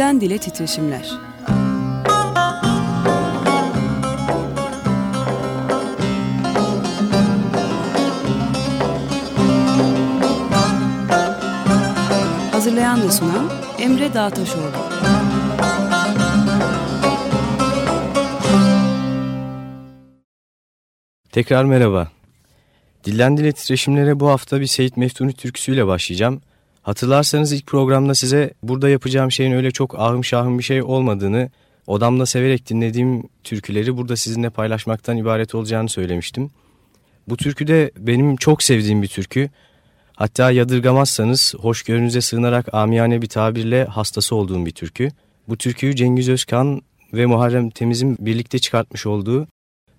Dilden Dile Titreşimler Hazırlayan ve sunan Emre Dağtaşoğlu Tekrar merhaba. Dilden Dile Titreşimlere bu hafta bir Seyit Meftuni türküsüyle başlayacağım. Hatırlarsanız ilk programda size burada yapacağım şeyin öyle çok ahım şahım bir şey olmadığını, odamda severek dinlediğim türküleri burada sizinle paylaşmaktan ibaret olacağını söylemiştim. Bu türkü de benim çok sevdiğim bir türkü. Hatta yadırgamazsanız hoşgörünüze sığınarak amiyane bir tabirle hastası olduğum bir türkü. Bu türküyü Cengiz Özkan ve Muharrem Temiz'in birlikte çıkartmış olduğu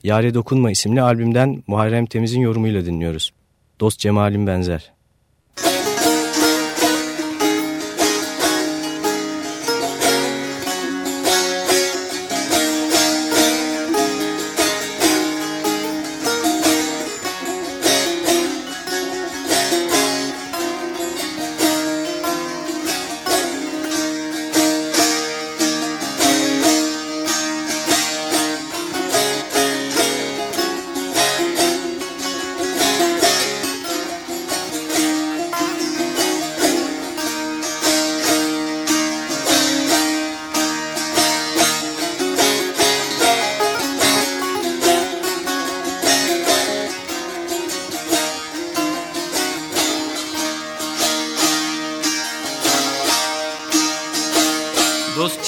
Yare Dokunma isimli albümden Muharrem Temiz'in yorumuyla dinliyoruz. Dost Cemalim Benzer.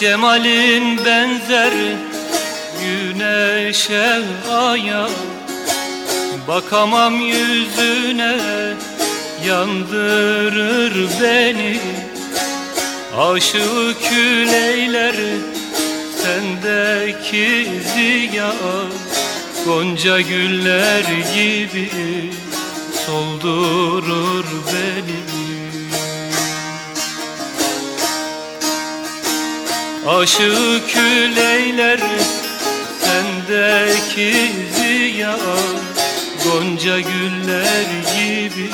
Cemalin benzer güneşe aya. Bakamam yüzüne yandırır beni. Aşığı küleyler sendeki ziya. Gonca güller gibi soldurur beni Aşık küleyler sendeki ziya Gonca güller gibi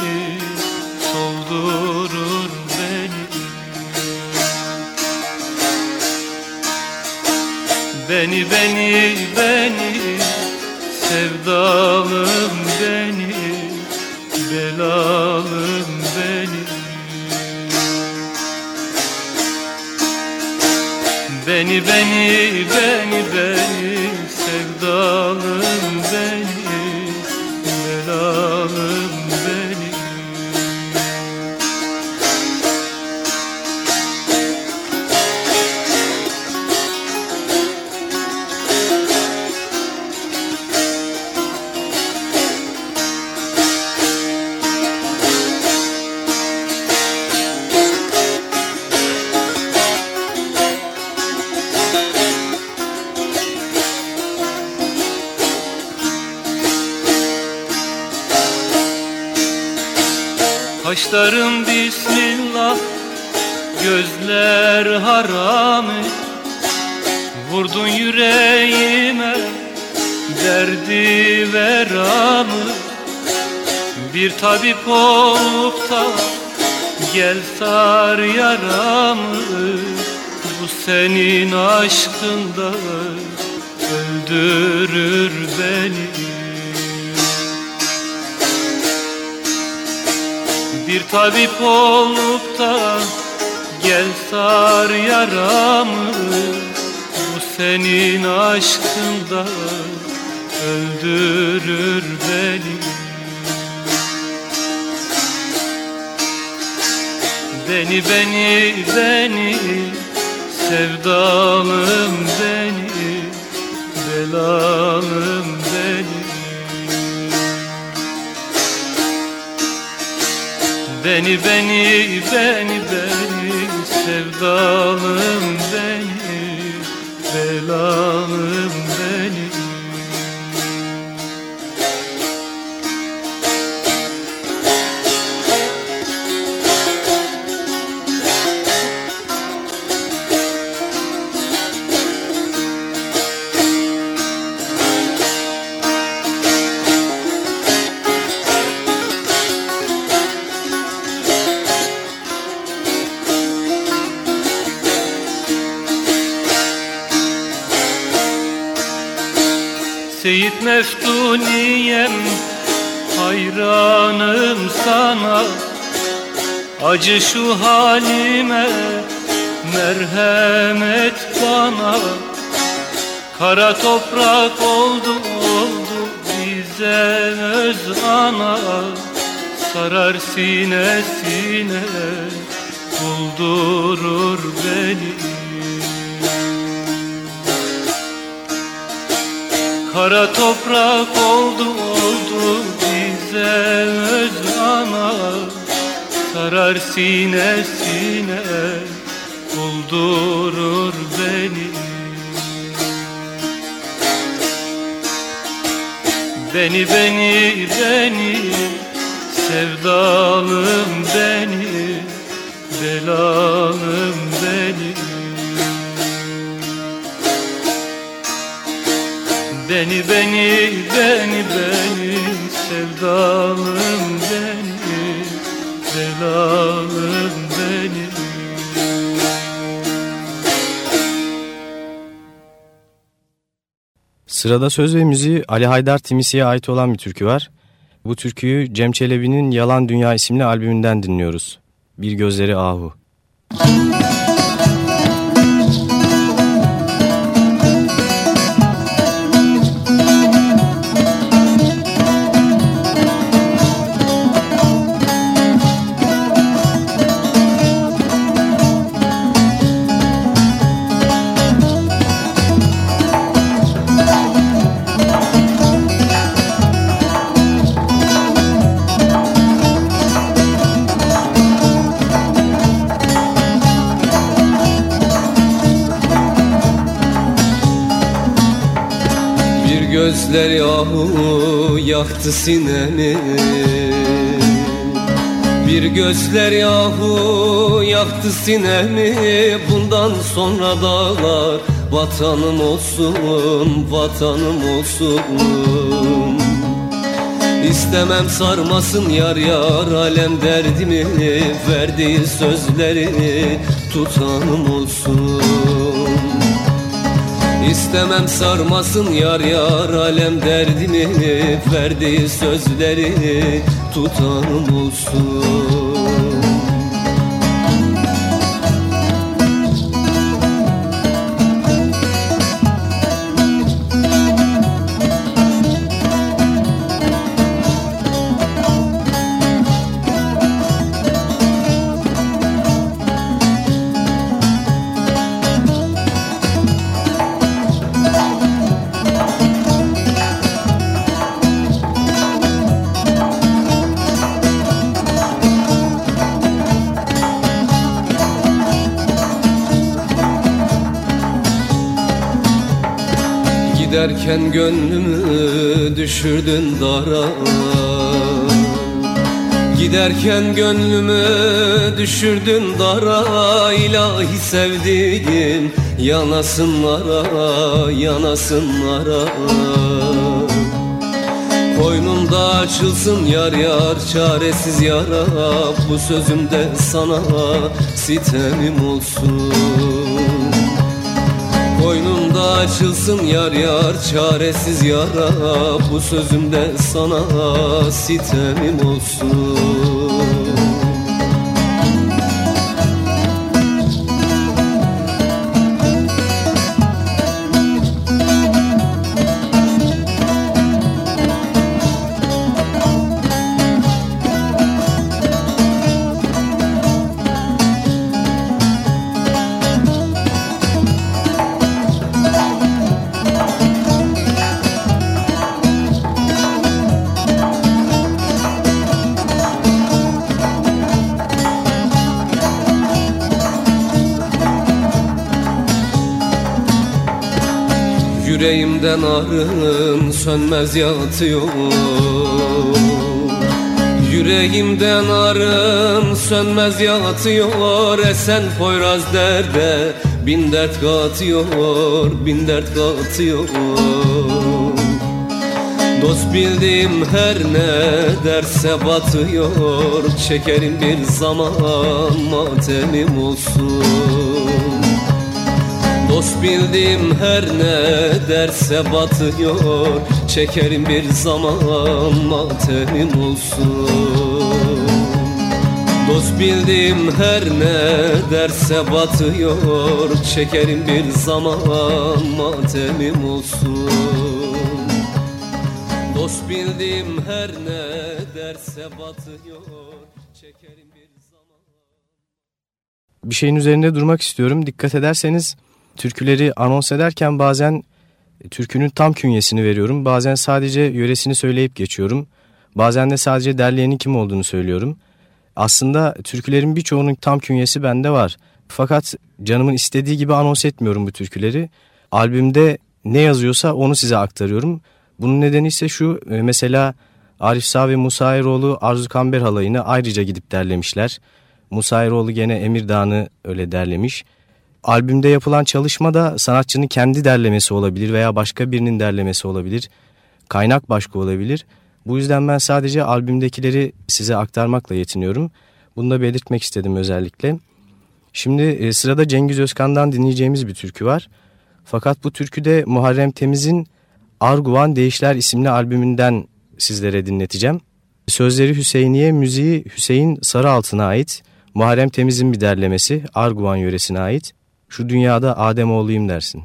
soldurur beni. Beni beni beni sevdalım Beni Kaşlarım bismillah Gözler haramı Vurdun yüreğime Derdi veramı Bir tabip olup da Gel sar yaramı Bu senin aşkında Öldürür beni tabip olup da gel sar yaramı. Bu senin aşkında öldürür beni. Beni beni beni sevdalım beni belalım Beni beni beni beni sevdalım Meftuniyem hayranım sana. Acı şu halime merhamet bana. Kara toprak oldu oldu bize öz ana. Sarar sine sine buldurur beni Kara toprak oldu oldu bize öz ana. Sarar sine sine buldurur beni. Beni beni beni sevdalım sevdalım beni belalım beni Sırada söz ve müziği Ali Haydar Timisi'ye ait olan bir türkü var. Bu türküyü Cem Çelebi'nin Yalan Dünya isimli albümünden dinliyoruz. Bir Gözleri Ahu. Müzik yahu yaktı sinemi. Bir gözler yahu yaktı sinemi. Bundan sonra dağlar vatanım olsun Vatanım olsun. İstemem sarmasın yar yar alem derdimi Verdiği sözleri tutanım olsun İstemem sarmasın yar yar alem derdimi Verdiği sözleri tutanım olsun Giderken gönlümü düşürdün dara Giderken gönlümü düşürdün dara. İlahi sevdiğim yanasınlara yanasınlara. Koynumda açılsın yar yar çaresiz yara. Bu sözümde sana sitemim olsun. Koynumda açılsın yar yar çaresiz yara. Bu sözümde sana sitemim olsun Yüreğimden arın sönmez yatıyor Yüreğimden arın sönmez yatıyor Esen Poyraz derde bin dert katıyor Bin dert katıyor. Dost bildiğim her ne derse batıyor. Çekerim bir zaman matemim olsun Dost bildim her ne derse batıyor. Çekerim bir zaman matemim olsun. Dost bildiğim her ne derse batıyor. Çekerim bir zaman matemim olsun. Dost bildiğim her ne derse batıyor. Çekerim bir zaman Bir şeyin üzerinde durmak istiyorum. Dikkat ederseniz türküleri anons ederken bazen türkünün tam künyesini veriyorum. Bazen sadece yöresini söyleyip geçiyorum. Bazen de sadece derleyenin kim olduğunu söylüyorum. Aslında türkülerin birçoğunun tam künyesi bende var. Fakat canımın istediği gibi anons etmiyorum bu türküleri. Albümde ne yazıyorsa onu size aktarıyorum. Bunun nedeni ise şu e, mesela Arif Sağ ve Musa Eroğlu Arzu Kamber halayını ayrıca gidip derlemişler. Musa Eroğlu gene Emirdağ'ını öyle derlemiş. Albümde yapılan çalışma da sanatçının kendi derlemesi olabilir veya başka birinin derlemesi olabilir. Kaynak başka olabilir. Bu yüzden ben sadece albümdekileri size aktarmakla yetiniyorum. Bunu da belirtmek istedim özellikle. Şimdi e, sırada Cengiz Özkan'dan dinleyeceğimiz bir türkü var. Fakat bu türküde Muharrem Temiz'in Arguvan Değişler isimli albümünden sizlere dinleteceğim. Sözleri Hüseyiniye, müziği Hüseyin Sarıaltın'a ait. Muharrem Temiz'in bir derlemesi Arguvan yöresine ait. Şu dünyada Adem oğluyum dersin.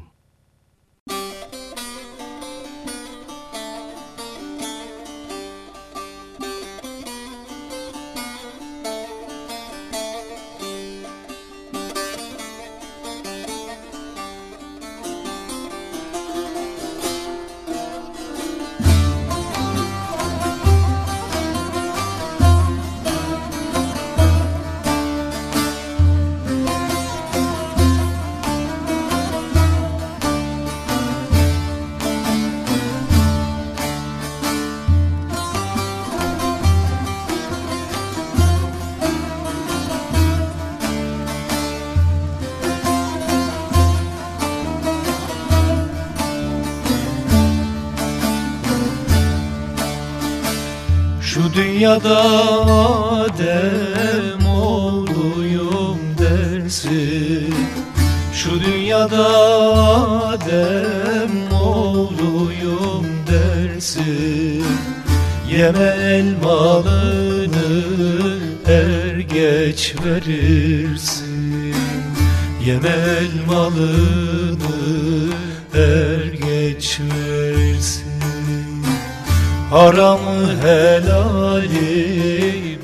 Haramı helali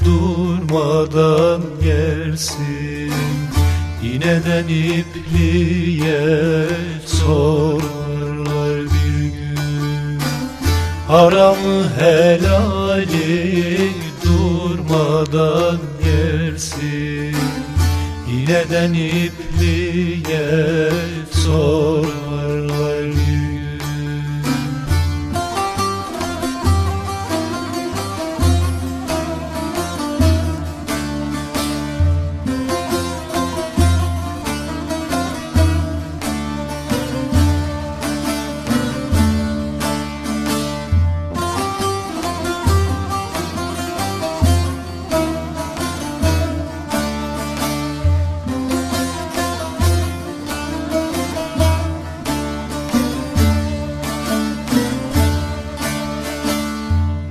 durmadan yersin. İğneden ipliğe sorarlar bir gün. Haramı helali durmadan yersin. İğneden ipliğe sorarlar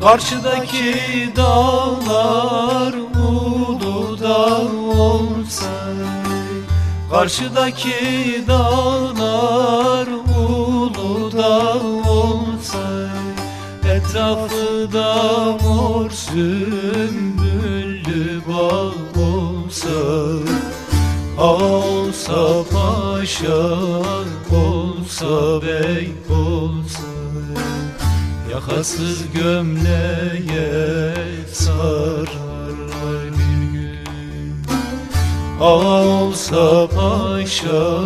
Karşıdaki dağlar ulu dağ olsa Karşıdaki dağlar ulu dağ olsa Etrafı da mor sümbüllü bağ olsa Olsa paşa olsa bey olsa Yakasız gömleğe sararlar bir gün. Olsa paşa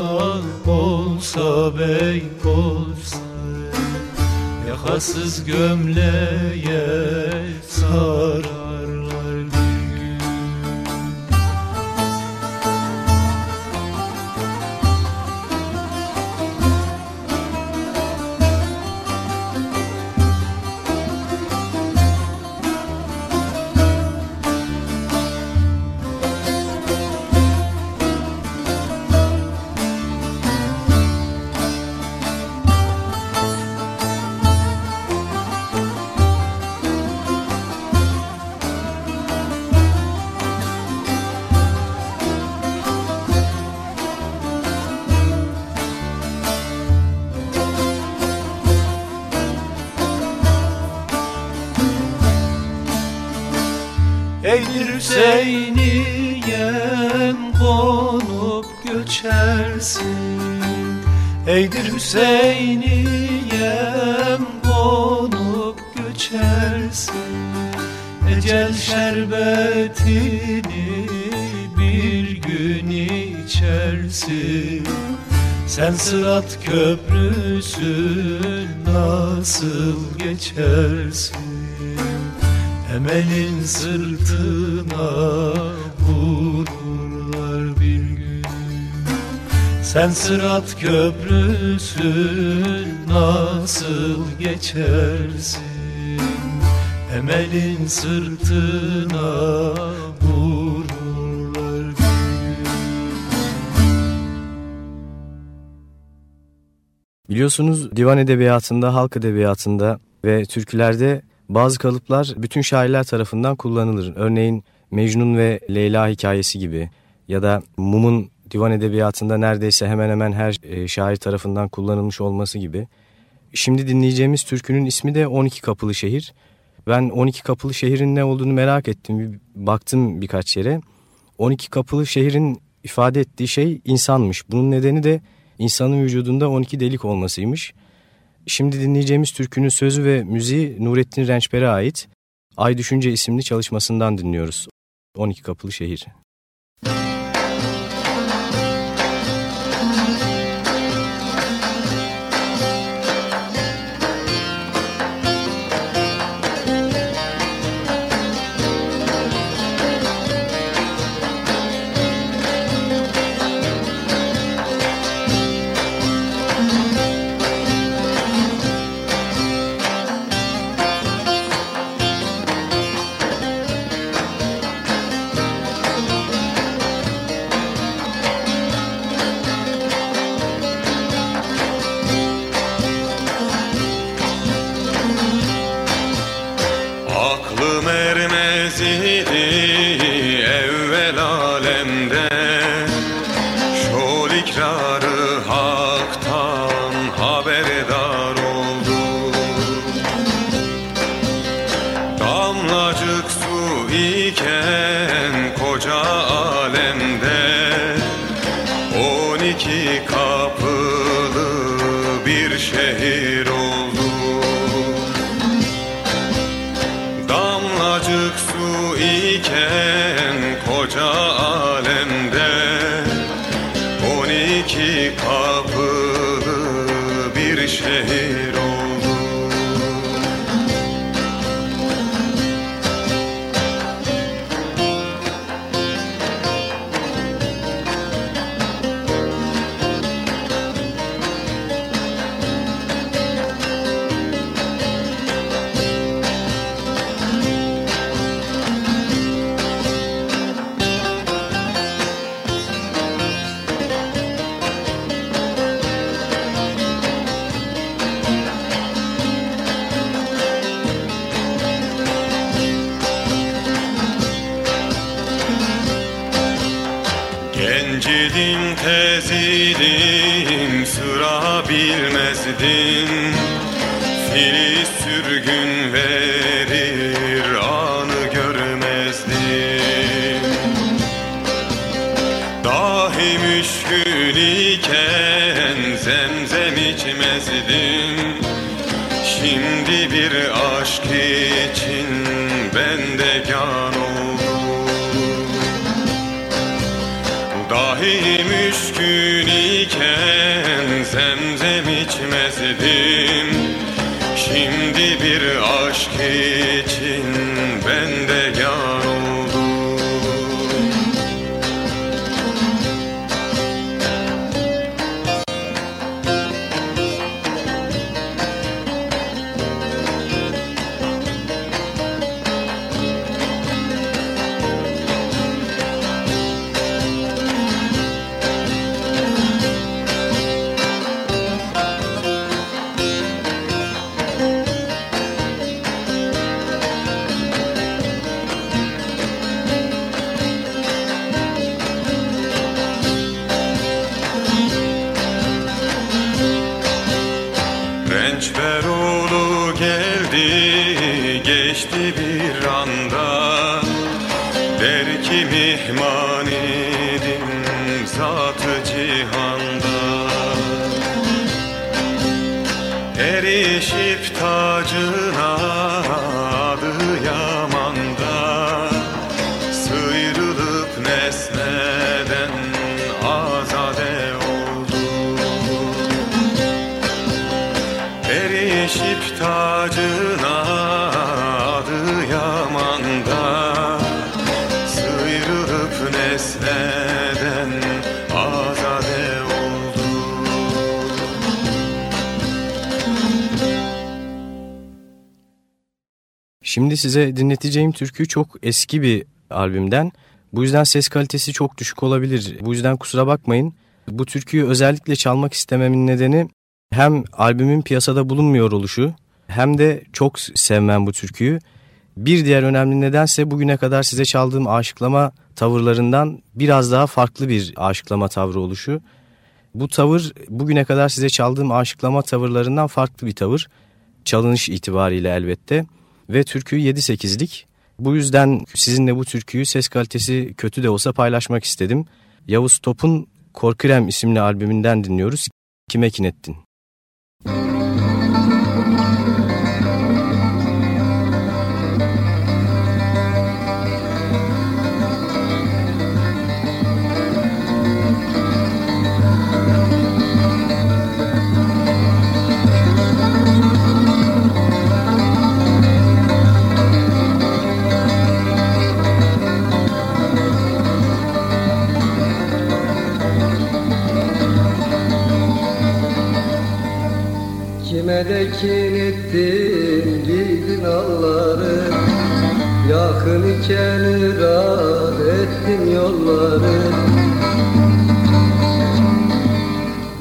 olsa bey olsa Yakasız gömleğe sararlar Emelin sırtına vururlar bir gün. Sen sırat köprüsün nasıl geçersin? Emelin sırtına vururlar bir gün. Biliyorsunuz divan edebiyatında, halk edebiyatında ve türkülerde bazı kalıplar bütün şairler tarafından kullanılır. Örneğin Mecnun ve Leyla hikayesi gibi ya da Mum'un divan edebiyatında neredeyse hemen hemen her e, şair tarafından kullanılmış olması gibi. Şimdi dinleyeceğimiz türkünün ismi de 12 Kapılı Şehir. Ben 12 Kapılı Şehir'in ne olduğunu merak ettim. Bir baktım birkaç yere. 12 Kapılı Şehir'in ifade ettiği şey insanmış. Bunun nedeni de insanın vücudunda 12 delik olmasıymış. Şimdi dinleyeceğimiz türkünün sözü ve müziği Nurettin Rençper'e ait Ay Düşünce isimli çalışmasından dinliyoruz. 12 Kapılı Şehir. Aklım haktan haberdar Dahi müşkün iken zemzem içmezdim Şimdi bir aşk Şimdi size dinleteceğim türkü çok eski bir albümden. Bu yüzden ses kalitesi çok düşük olabilir. Bu yüzden kusura bakmayın. Bu türküyü özellikle çalmak istememin nedeni hem albümün piyasada bulunmuyor oluşu hem de çok sevmem bu türküyü. Bir diğer önemli nedense bugüne kadar size çaldığım aşıklama tavırlarından biraz daha farklı bir aşıklama tavrı oluşu. Bu tavır bugüne kadar size çaldığım aşıklama tavırlarından farklı bir tavır. Çalınış itibariyle elbette ve türkü 7-8'lik. Bu yüzden sizinle bu türküyü ses kalitesi kötü de olsa paylaşmak istedim. Yavuz Top'un Korkirem isimli albümünden dinliyoruz. Kime kinettin? Kime de kin ettin giydin alları. Yakın iken irad ettin yolları.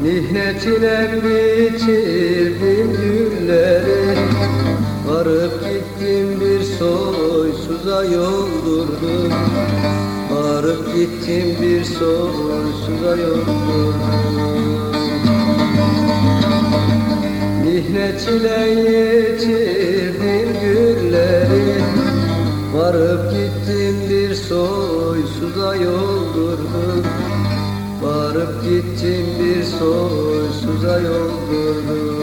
Mihnetine bitirdin günleri Varıp gittin bir soysuza yoldurdun Varıp gittin bir soysuza yoldurdun Mihnet ile yitirdin gülleri Varıp gittin bir soysuza yoldurdun Varıp gittin bir soysuza yoldurdun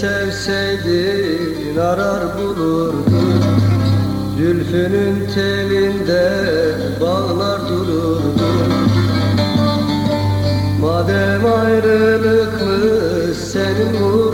sevseydin arar bulurdun. Zülfünün telinde bağlar dururdun. Madem ayrılıkmış senin muradın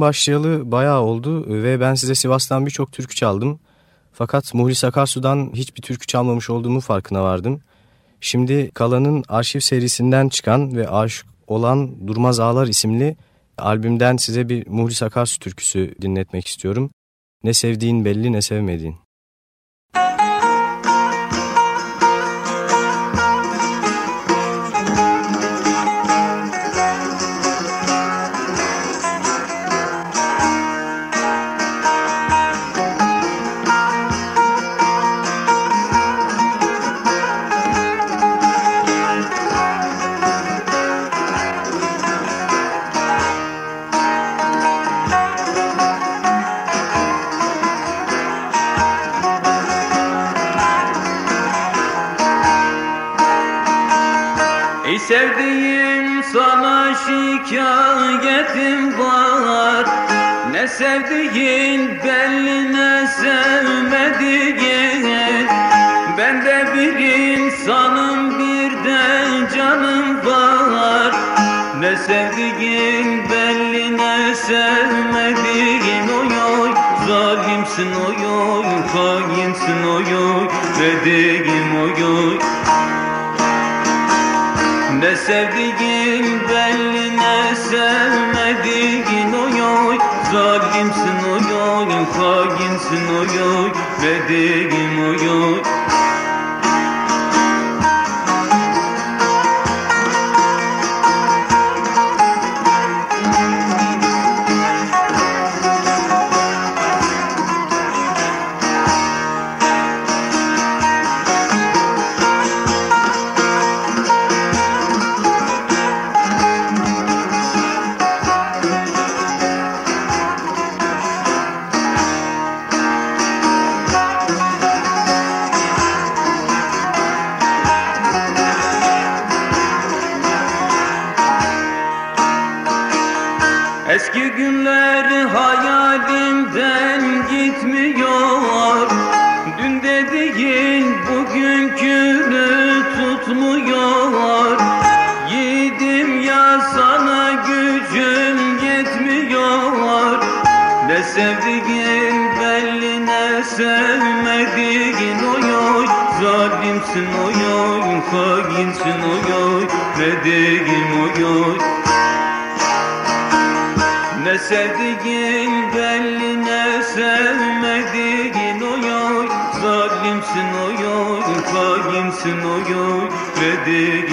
Başlayalı bayağı oldu ve ben size Sivas'tan birçok türkü çaldım. Fakat Muhlis Akarsu'dan hiçbir türkü çalmamış olduğumu farkına vardım. Şimdi Kala'nın arşiv serisinden çıkan ve aşık olan Durmaz Ağlar isimli albümden size bir Muhlis Akarsu türküsü dinletmek istiyorum. Ne sevdiğin belli ne sevmediğin. Eski günler sevdiğin belli ne sevmediğin oy oy Zalimsin oy oy hainsin oy oy Dediğin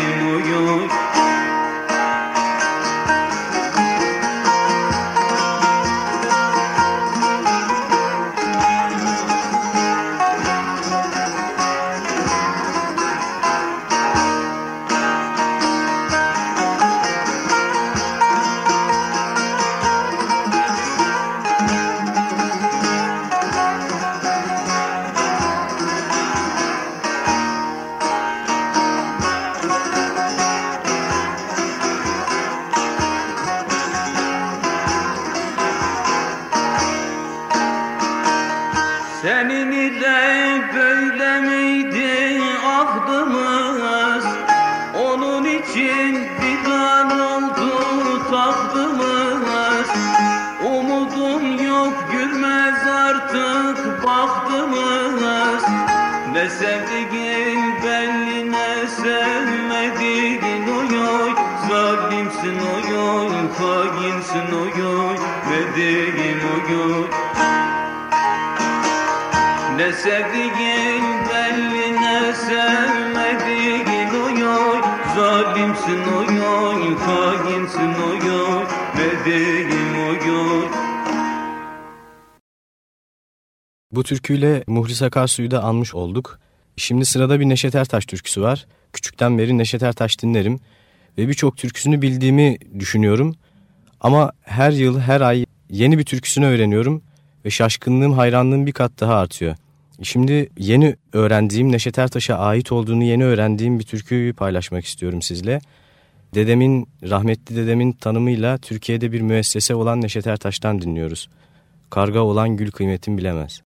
didan oldu tahtımız Umudum yok gülmez artık bahtımız Ne sevdiğin belli ne sevmediğin oy oy. Zalimsin oy oy hainsin oy oy. Dediğim oy oy. Ne sevdiğin Zalimsin oy oy hainsin oy oy oy Bu türküyle Muhlis Akarsu'yu da anmış olduk. Şimdi sırada bir Neşet Ertaş türküsü var. Küçükten beri Neşet Ertaş dinlerim ve birçok türküsünü bildiğimi düşünüyorum. Ama her yıl, her ay yeni bir türküsünü öğreniyorum ve şaşkınlığım, hayranlığım bir kat daha artıyor. Şimdi yeni öğrendiğim, Neşet Ertaş'a ait olduğunu yeni öğrendiğim bir türküyü paylaşmak istiyorum sizle. Dedemin, rahmetli dedemin tanımıyla Türkiye'de bir müessese olan Neşet Ertaş'tan dinliyoruz. karga olan gül kıymetin bilemez.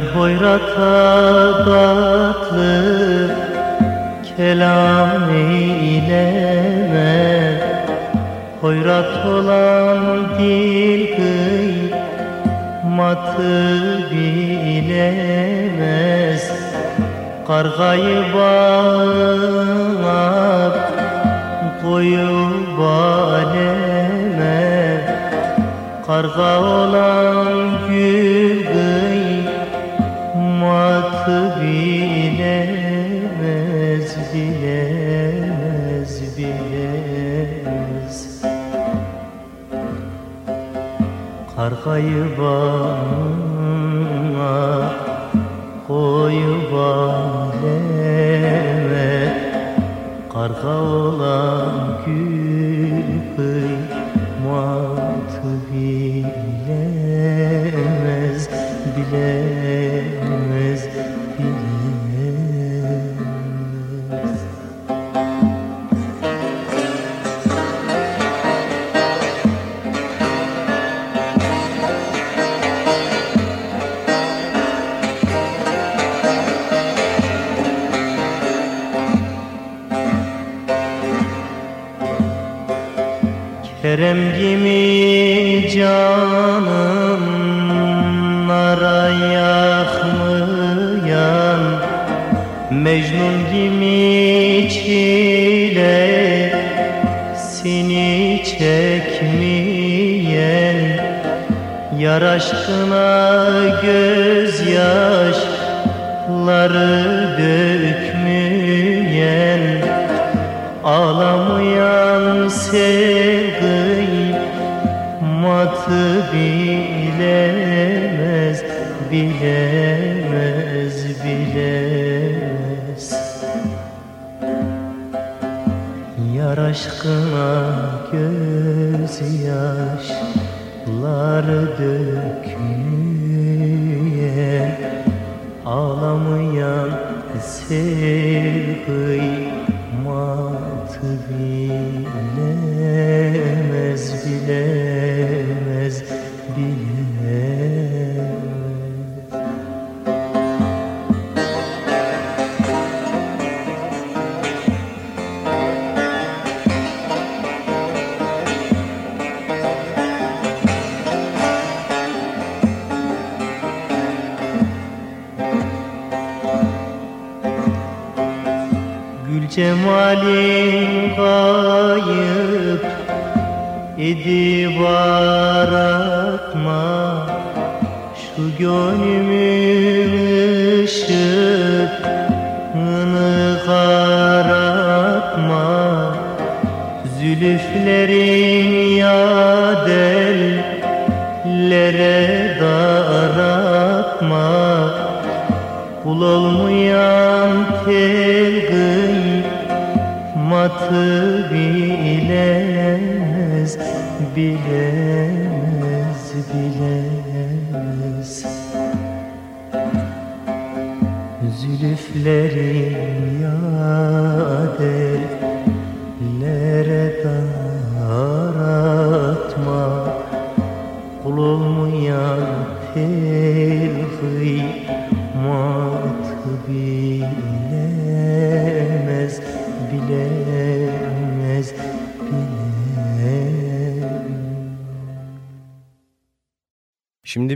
Yar hoyrata tatlı kelam eyleme Hoyrat olan dil kıymatı bilemez. Kargayı bağlar koyup aleme Karga olan Kargayı bana koyup aleme Karga canım nara yakmayan Mecnun gibi çile seni çekmeyen Yar aşkına gözyaşları dökmeyen Ağlamayan sevgiyi matı bilemez Bilemez, bilemez. Yar aşkına gözyaşları dökmeyen Ağlamayan sevgiyi Zülüflerin yadellere daratma Kul olmayan tel kıymatı bilemez Bilemez, bilemez. Zülüflerin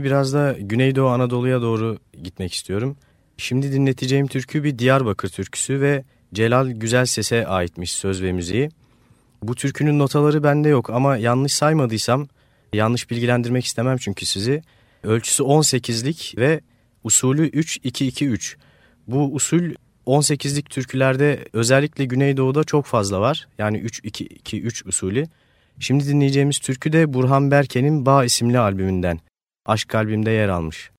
biraz da Güneydoğu Anadolu'ya doğru gitmek istiyorum. Şimdi dinleteceğim türkü bir Diyarbakır türküsü ve Celal Güzel Ses'e aitmiş söz ve müziği. Bu türkünün notaları bende yok ama yanlış saymadıysam, yanlış bilgilendirmek istemem çünkü sizi. Ölçüsü 18'lik ve usulü 3-2-2-3. Bu usul 18'lik türkülerde özellikle Güneydoğu'da çok fazla var. Yani 3-2-2-3 usulü. Şimdi dinleyeceğimiz türkü de Burhan Berke'nin Bağ isimli albümünden. Aşk Kalbimde yer almış.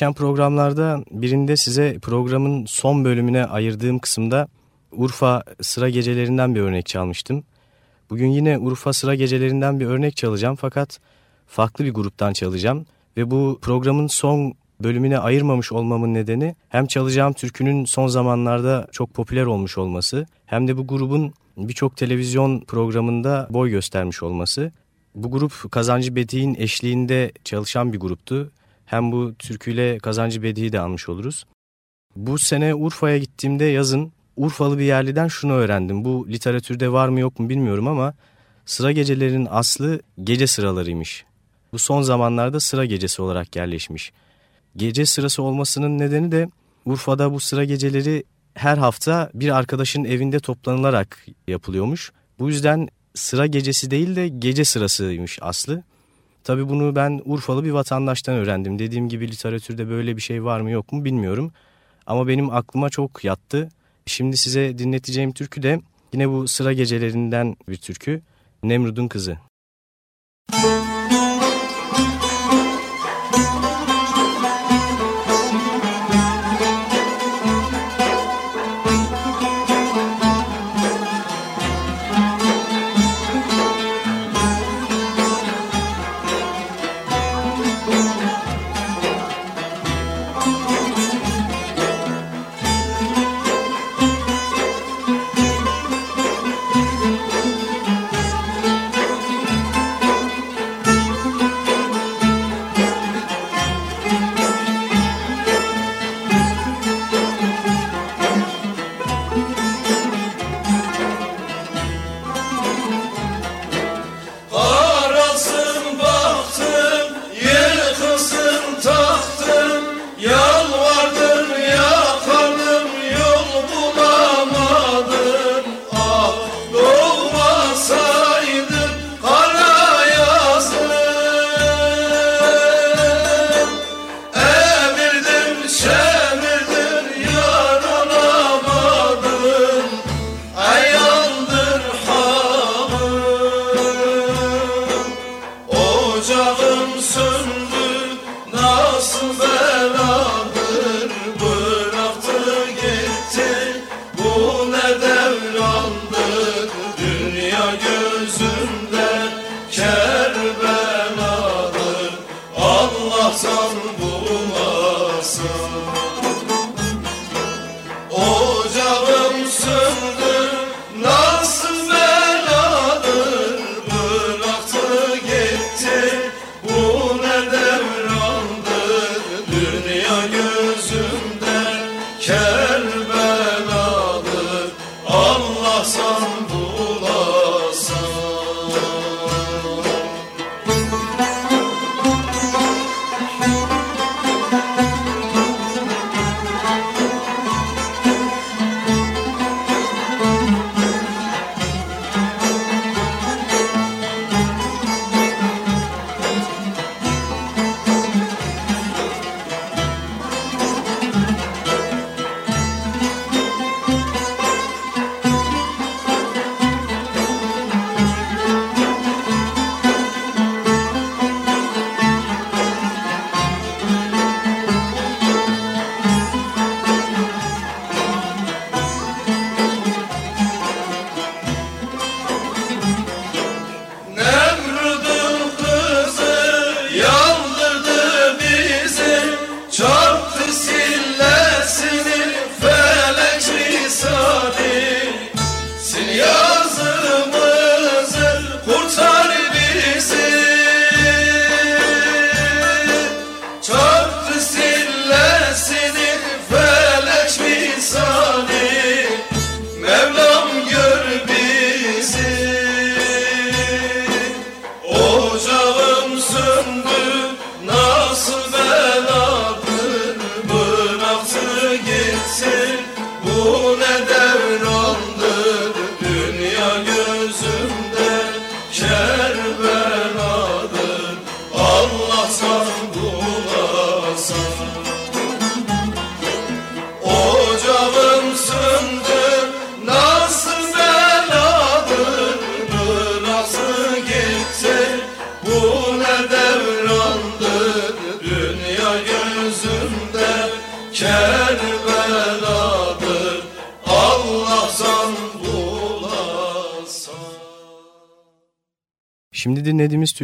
Geçen programlarda birinde size programın son bölümüne ayırdığım kısımda Urfa sıra gecelerinden bir örnek çalmıştım. Bugün yine Urfa sıra gecelerinden bir örnek çalacağım fakat farklı bir gruptan çalacağım. Ve bu programın son bölümüne ayırmamış olmamın nedeni hem çalacağım türkünün son zamanlarda çok popüler olmuş olması hem de bu grubun birçok televizyon programında boy göstermiş olması. Bu grup Kazancı Bedi'nin eşliğinde çalışan bir gruptu hem bu türküyle Kazancı Bedi'yi de almış oluruz. Bu sene Urfa'ya gittiğimde yazın Urfalı bir yerliden şunu öğrendim. Bu literatürde var mı yok mu bilmiyorum ama sıra gecelerinin aslı gece sıralarıymış. Bu son zamanlarda sıra gecesi olarak yerleşmiş. Gece sırası olmasının nedeni de Urfa'da bu sıra geceleri her hafta bir arkadaşın evinde toplanılarak yapılıyormuş. Bu yüzden sıra gecesi değil de gece sırasıymış aslı. Tabii bunu ben Urfalı bir vatandaştan öğrendim. Dediğim gibi literatürde böyle bir şey var mı yok mu bilmiyorum. Ama benim aklıma çok yattı. Şimdi size dinleteceğim türkü de yine bu sıra gecelerinden bir türkü. Nemrud'un Kızı. Müzik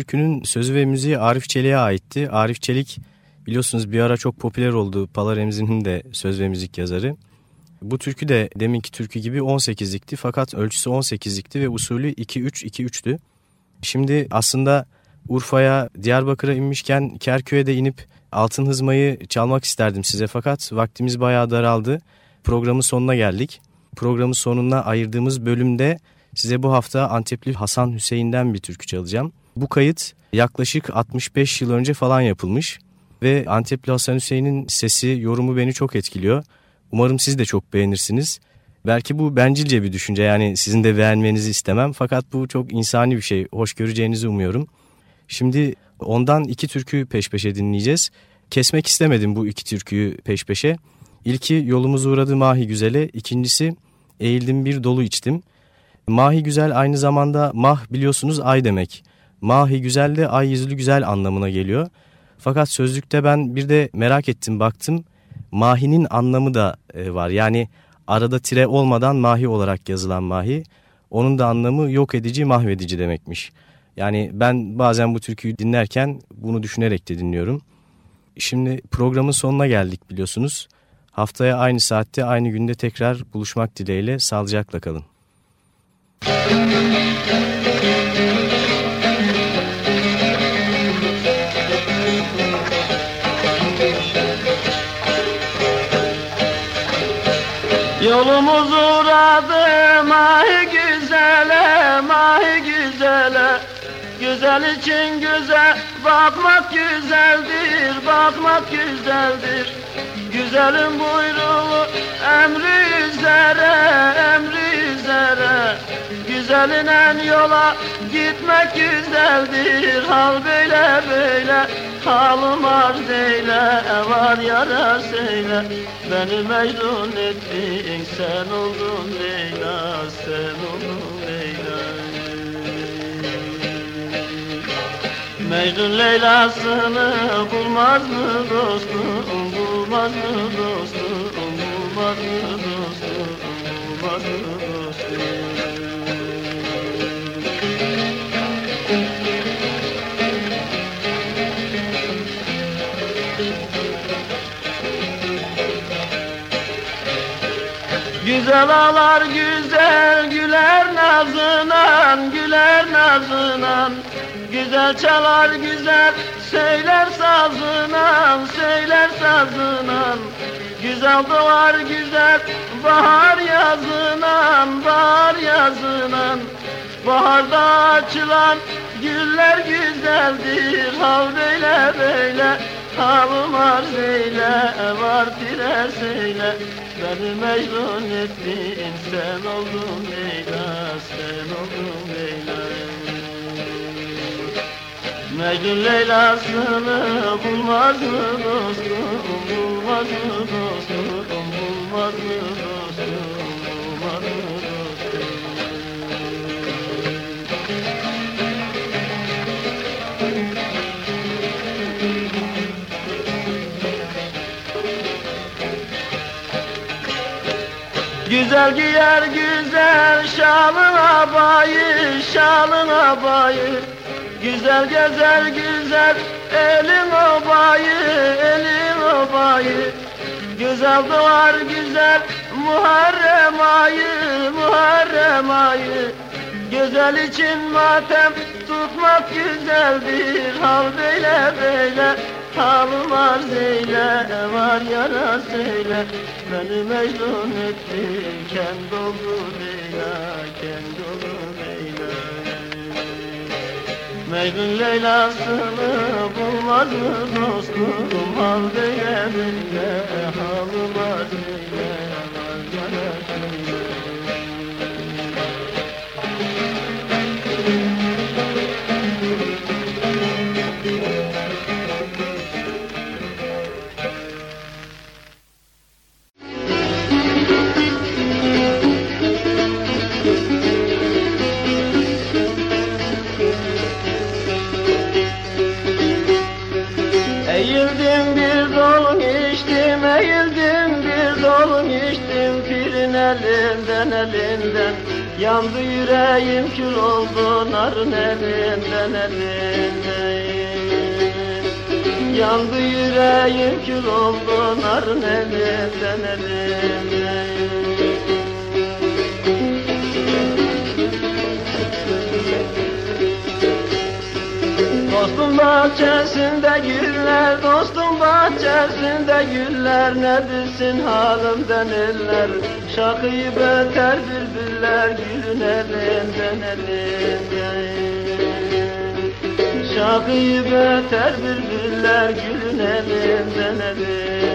türkünün sözü ve müziği Arif Çelik'e aitti. Arif Çelik biliyorsunuz bir ara çok popüler oldu. Pala Remzi'nin de söz ve müzik yazarı. Bu türkü de deminki türkü gibi 18'likti fakat ölçüsü 18'likti ve usulü 2-3-2-3'tü. Şimdi aslında Urfa'ya, Diyarbakır'a inmişken Kerkük'e de inip Altın Hızmayı çalmak isterdim size fakat vaktimiz bayağı daraldı. Programın sonuna geldik. Programın sonuna ayırdığımız bölümde size bu hafta Antepli Hasan Hüseyin'den bir türkü çalacağım. Bu kayıt yaklaşık 65 yıl önce falan yapılmış ve Antepli Hasan Hüseyin'in sesi, yorumu beni çok etkiliyor. Umarım siz de çok beğenirsiniz. Belki bu bencilce bir düşünce yani sizin de beğenmenizi istemem fakat bu çok insani bir şey. Hoş göreceğinizi umuyorum. Şimdi ondan iki türkü peş peşe dinleyeceğiz. Kesmek istemedim bu iki türküyü peş peşe. İlki yolumuz uğradı Mahi Güzel'e, ikincisi Eğildim bir dolu içtim. Mahi Güzel aynı zamanda mah biliyorsunuz ay demek. Mahi Güzel ay yüzlü güzel anlamına geliyor. Fakat sözlükte ben bir de merak ettim baktım. Mahi'nin anlamı da e, var. Yani arada tire olmadan mahi olarak yazılan mahi. Onun da anlamı yok edici, mahvedici demekmiş. Yani ben bazen bu türküyü dinlerken bunu düşünerek de dinliyorum. Şimdi programın sonuna geldik biliyorsunuz. Haftaya aynı saatte aynı günde tekrar buluşmak dileğiyle sağlıcakla kalın. Yolumuz uğradı Güzel için güzel, bakmak güzeldir, bakmak güzeldir. Güzelin buyruğu emri üzere, emri üzere. Güzelinen yola gitmek güzeldir. Hal böyle böyle. Halım arz eyle Var yara söyle Beni mecnun ettin sen oldun Leyla Sen oldun Mecnun Leyla'sını bulmaz mı dostum? Bulmaz mı dostum? Bulmaz mı dostum? Bulmaz mı dostum? Güzel ağlar güzel güler nazınan güler nazınan Güzel çalar güzel söyler sazınan söyler sazınan. Güzel doğar güzel bahar yazınan bahar yazınan. Baharda açılan güller güzeldir Hav böyle böyle. Halım arz eyle Var tire söyle. Beni mecnun ettin sen oldun Leyla Sen oldun Mecnun Leyla'sını bulmaz mı dostum Bulmaz mı dostum Bulmaz mı dostum Bulmaz mı dostum. Güzel giyer güzel şalına bayır şalına bayır Güzel gezer güzel elin o bayır elin o bayır Güzel doğar güzel Muharrem ayı Muharrem ayı. Güzel için matem tutmak güzeldir Hal. Böyle böyle halım arz eyle Var yara söyle Beni mecnun ettin Kendi oldu Leyla Mecnun Leyla'sını bulmaz mı dostum Hal böyle böyle halım elinden elinden Yandı yüreğim kül oldu narın elinden elinden Yandı yüreğim kül oldu narın elinden elinden Dostum bahçesinde güller, dostum bahçesinde güller. Ne bilsin halimden eller Şakıyı beter bülbüller Gülün elinden elinden. Şakıyı beter bülbüller Gülün elinden elinden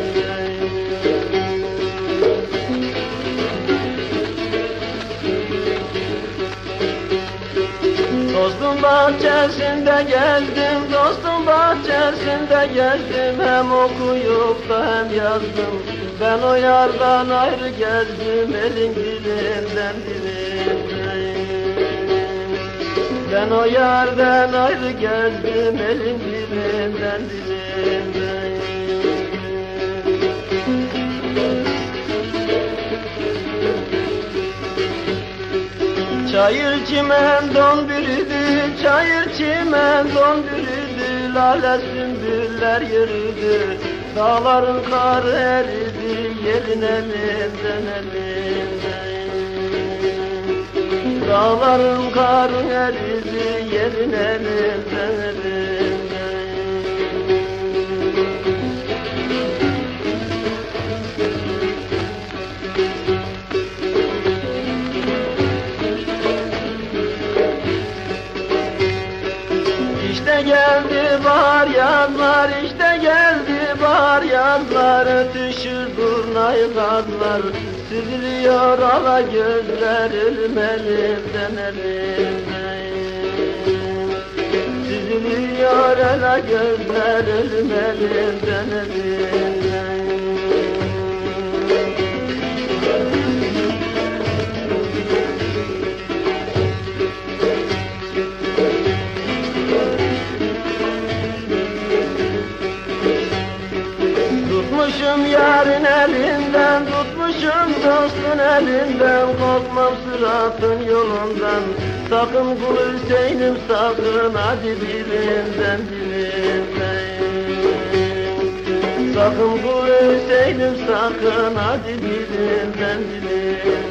Dostum bahçesinde gezdim, dostum bahçesinde gezdim. Hem okuyup da hem yazdım. Ben o yardan ayrı gezdim elin dilinden dilinden Ben o yardan ayrı gezdim elin dilinden dilinden Çayır çimen don bürüdü, çayır çimen don bürüdü Lale sümbüller yürüdü, dağların karı eridi Yerin elinden elinden. Dağların karı eridi, yerin elinden elinden bahar yazlar, işte geldi bahar yazlar Ötüşür durnayı gazlar, süzülüyor ala gözler Ölüm elimden Süzülüyor ala gözler, ölüm elimden yarın elinden, tutmuşum dostun elinden. Korkmam sıratın yolundan, sakın kul Hüseyin'im sakın Hadi dilinden dilinden Sakın kul Hüseyin'im sakın Hadi dilinden dilinden